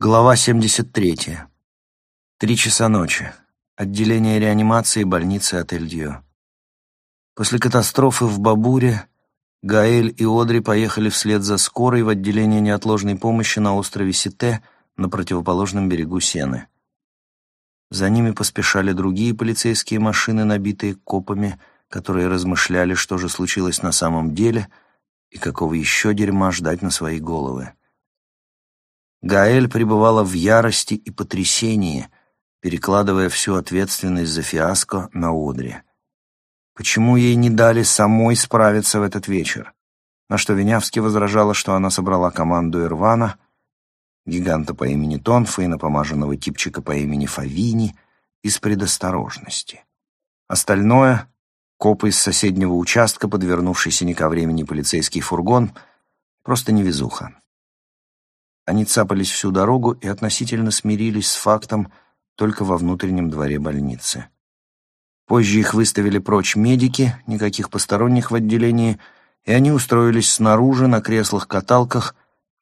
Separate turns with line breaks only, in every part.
Глава 73. Три часа ночи. Отделение реанимации больницы отель Дьё. После катастрофы в Бабуре Гаэль и Одри поехали вслед за скорой в отделение неотложной помощи на острове Сите на противоположном берегу Сены. За ними поспешали другие полицейские машины, набитые копами, которые размышляли, что же случилось на самом деле и какого еще дерьма ждать на свои головы. Гаэль пребывала в ярости и потрясении, перекладывая всю ответственность за фиаско на Одри. Почему ей не дали самой справиться в этот вечер? На что Винявский возражала, что она собрала команду Ирвана, гиганта по имени Тонфа и напомаженного типчика по имени Фавини, из предосторожности. Остальное — копы из соседнего участка, подвернувшийся не ко времени полицейский фургон — просто невезуха. Они цапались всю дорогу и относительно смирились с фактом только во внутреннем дворе больницы. Позже их выставили прочь медики, никаких посторонних в отделении, и они устроились снаружи на креслах-каталках,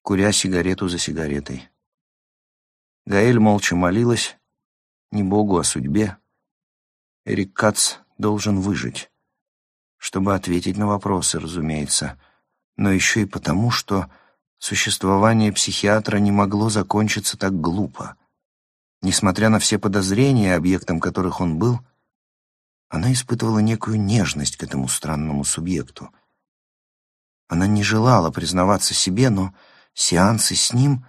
куря сигарету за сигаретой. Гаэль молча молилась, не Богу, а судьбе. Эрик Кац должен выжить, чтобы ответить на вопросы, разумеется, но еще и потому, что Существование психиатра не могло закончиться так глупо. Несмотря на все подозрения, объектом которых он был, она испытывала некую нежность к этому странному субъекту. Она не желала признаваться себе, но сеансы с ним,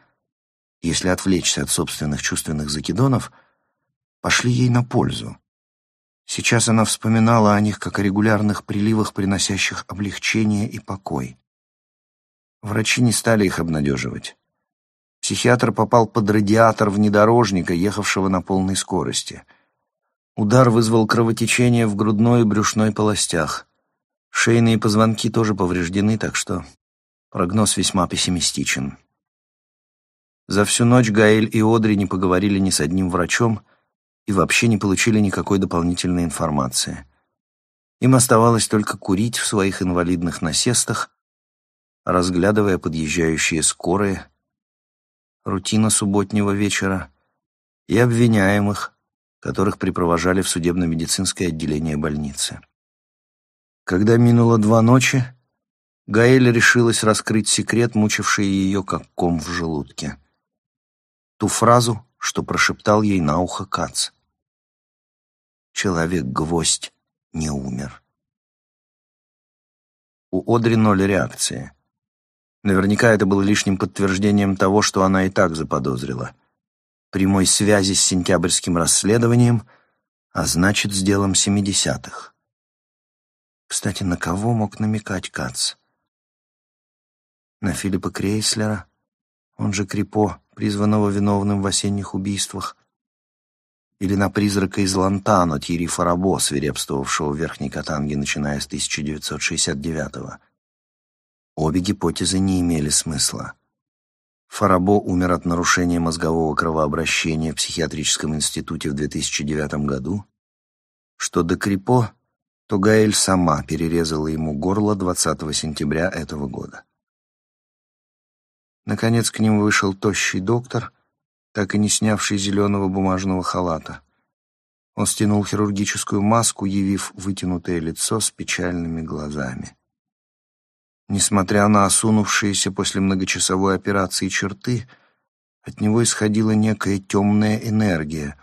если отвлечься от собственных чувственных закидонов, пошли ей на пользу. Сейчас она вспоминала о них как о регулярных приливах, приносящих облегчение и покой. Врачи не стали их обнадеживать. Психиатр попал под радиатор внедорожника, ехавшего на полной скорости. Удар вызвал кровотечение в грудной и брюшной полостях. Шейные позвонки тоже повреждены, так что прогноз весьма пессимистичен. За всю ночь Гаэль и Одри не поговорили ни с одним врачом и вообще не получили никакой дополнительной информации. Им оставалось только курить в своих инвалидных насестах разглядывая подъезжающие скорые, рутина субботнего вечера и обвиняемых, которых припровожали в судебно-медицинское отделение больницы. Когда минуло два ночи, Гаэль решилась раскрыть секрет, мучивший ее как ком в желудке. Ту фразу, что прошептал ей на ухо Кац. «Человек-гвоздь не умер». У Одри ноль реакции. Наверняка это было лишним подтверждением того, что она и так заподозрила. Прямой связи с сентябрьским расследованием, а значит, с делом семидесятых. Кстати, на кого мог намекать Кац? На Филиппа Крейслера, он же Крипо, призванного виновным в осенних убийствах, или на призрака из Лантано Тири Фарабо, свирепствовавшего в Верхней Катанге, начиная с 1969-го. Обе гипотезы не имели смысла. Фарабо умер от нарушения мозгового кровообращения в психиатрическом институте в 2009 году. Что до Крипо, то Гаэль сама перерезала ему горло 20 сентября этого года. Наконец к ним вышел тощий доктор, так и не снявший зеленого бумажного халата. Он стянул хирургическую маску, явив вытянутое лицо с печальными глазами. Несмотря на осунувшиеся после многочасовой операции черты, от него исходила некая темная энергия,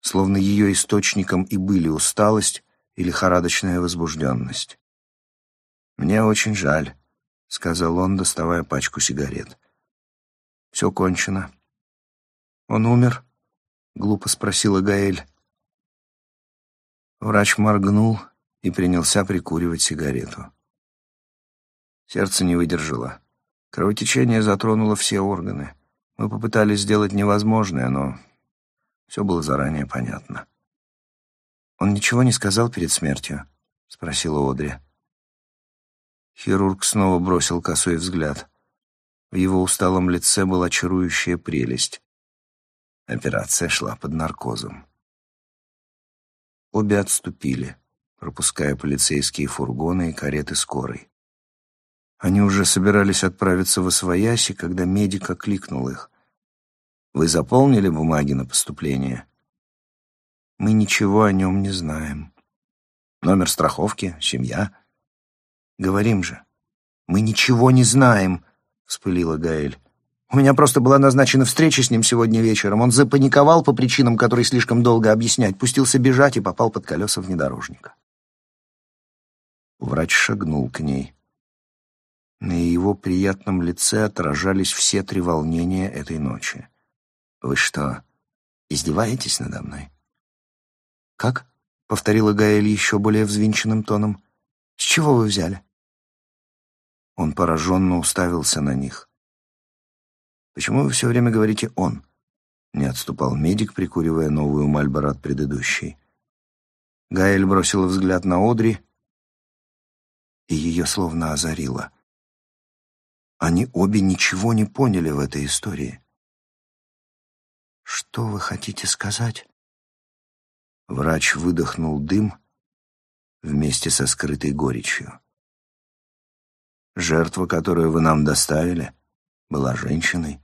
словно ее источником и были усталость и лихорадочная возбужденность. «Мне очень жаль», — сказал он, доставая пачку сигарет. «Все кончено». «Он умер?» — глупо спросила Гаэль. Врач моргнул и принялся прикуривать сигарету. Сердце не выдержало. Кровотечение затронуло все органы. Мы попытались сделать невозможное, но все было заранее понятно. «Он ничего не сказал перед смертью?» — спросила Одри. Хирург снова бросил косой взгляд. В его усталом лице была чарующая прелесть. Операция шла под наркозом. Обе отступили, пропуская полицейские фургоны и кареты скорой. Они уже собирались отправиться в Освояси, когда медик окликнул их. Вы заполнили бумаги на поступление? Мы ничего о нем не знаем. Номер страховки, семья. Говорим же. Мы ничего не знаем, вспылила Гаэль. У меня просто была назначена встреча с ним сегодня вечером. Он запаниковал по причинам, которые слишком долго объяснять, пустился бежать и попал под колеса внедорожника. Врач шагнул к ней. На его приятном лице отражались все три волнения этой ночи. «Вы что, издеваетесь надо мной?» «Как?» — повторила Гаэль еще более взвинченным тоном. «С чего вы взяли?» Он пораженно уставился на них. «Почему вы все время говорите «он»?» Не отступал медик, прикуривая новую Мальборо от предыдущей. Гаэль бросила взгляд на Одри, и ее словно озарило. Они обе ничего не поняли в этой истории. «Что вы хотите сказать?» Врач выдохнул дым вместе со скрытой горечью. Жертва, которую вы нам доставили, была женщиной.